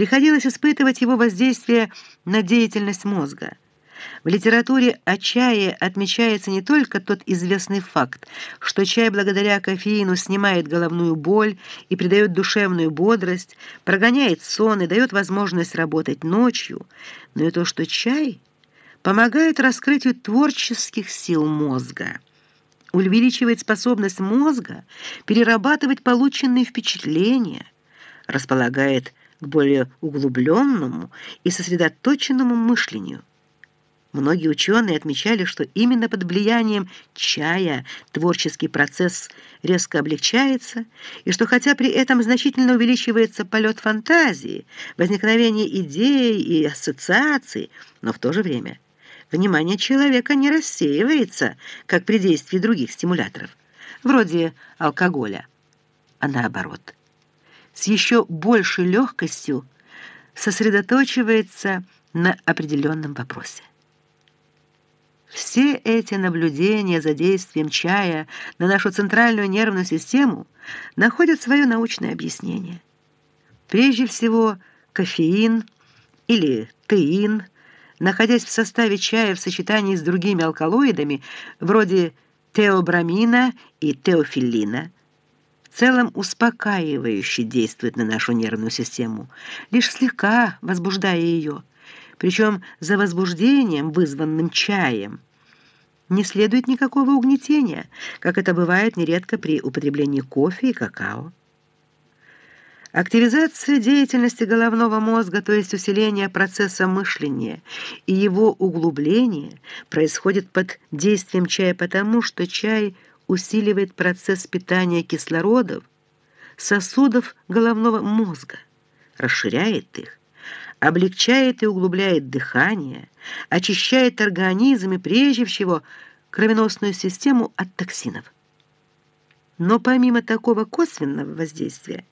приходилось испытывать его воздействие на деятельность мозга. В литературе о чае отмечается не только тот известный факт, что чай благодаря кофеину снимает головную боль и придает душевную бодрость, прогоняет сон и дает возможность работать ночью, но и то, что чай помогает раскрытию творческих сил мозга увеличивает способность мозга перерабатывать полученные впечатления, располагает к более углубленному и сосредоточенному мышлению. Многие ученые отмечали, что именно под влиянием чая творческий процесс резко облегчается, и что хотя при этом значительно увеличивается полет фантазии, возникновение идей и ассоциаций, но в то же время внимание человека не рассеивается, как при действии других стимуляторов, вроде алкоголя, а наоборот, с еще большей легкостью сосредоточивается на определенном вопросе. Все эти наблюдения за действием чая на нашу центральную нервную систему находят свое научное объяснение. Прежде всего, кофеин или теин, находясь в составе чая в сочетании с другими алкалоидами, вроде теобрамина и теофиллина, в целом успокаивающе действует на нашу нервную систему, лишь слегка возбуждая ее – причем за возбуждением, вызванным чаем, не следует никакого угнетения, как это бывает нередко при употреблении кофе и какао. Активизация деятельности головного мозга, то есть усиление процесса мышления и его углубление, происходит под действием чая потому, что чай усиливает процесс питания кислородов сосудов головного мозга, расширяет их, облегчает и углубляет дыхание, очищает организм и прежде всего кровеносную систему от токсинов. Но помимо такого косвенного воздействия,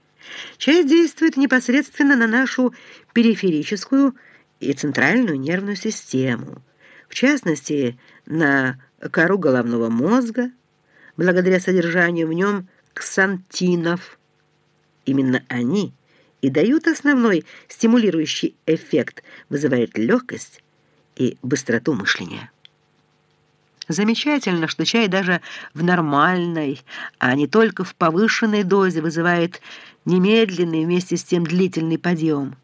чай действует непосредственно на нашу периферическую и центральную нервную систему, в частности, на кору головного мозга, благодаря содержанию в нем ксантинов. Именно они – и дают основной стимулирующий эффект, вызывает легкость и быстроту мышления. Замечательно, что чай даже в нормальной, а не только в повышенной дозе вызывает немедленный вместе с тем длительный подъем.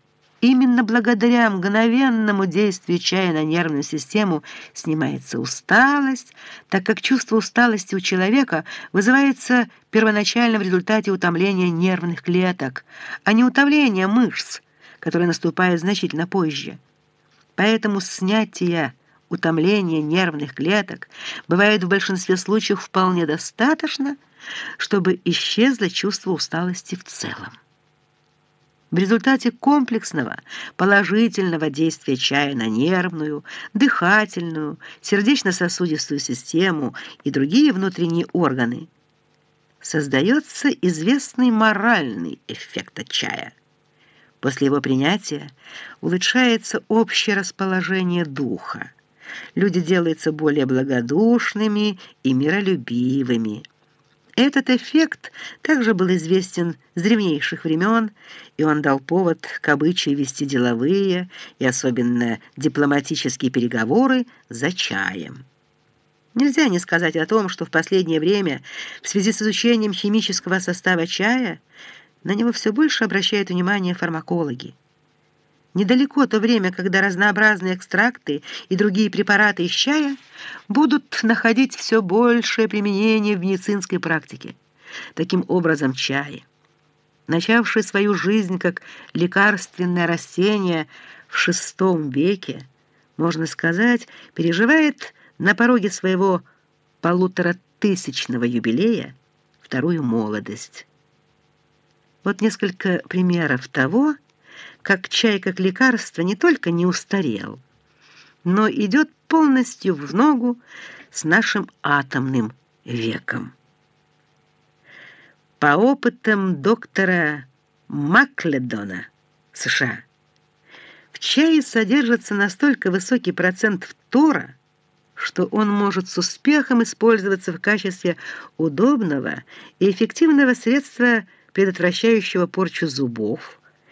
Именно благодаря мгновенному действию чая на нервную систему снимается усталость, так как чувство усталости у человека вызывается первоначально в результате утомления нервных клеток, а не утомления мышц, которое наступает значительно позже. Поэтому снятие утомления нервных клеток бывает в большинстве случаев вполне достаточно, чтобы исчезло чувство усталости в целом. В результате комплексного положительного действия чая на нервную, дыхательную, сердечно-сосудистую систему и другие внутренние органы создается известный моральный эффект от чая. После его принятия улучшается общее расположение духа. Люди делаются более благодушными и миролюбивыми. Этот эффект также был известен с древнейших времен, и он дал повод к обычаю вести деловые и особенно дипломатические переговоры за чаем. Нельзя не сказать о том, что в последнее время в связи с изучением химического состава чая на него все больше обращают внимание фармакологи. Недалеко то время, когда разнообразные экстракты и другие препараты из чая будут находить все большее применение в медицинской практике. Таким образом, чай, начавший свою жизнь как лекарственное растение в VI веке, можно сказать, переживает на пороге своего полуторатысячного юбилея вторую молодость. Вот несколько примеров того, как чай как лекарство не только не устарел, но идет полностью в ногу с нашим атомным веком. По опытам доктора Макледона, США, в чае содержится настолько высокий процент фтора, что он может с успехом использоваться в качестве удобного и эффективного средства предотвращающего порчу зубов,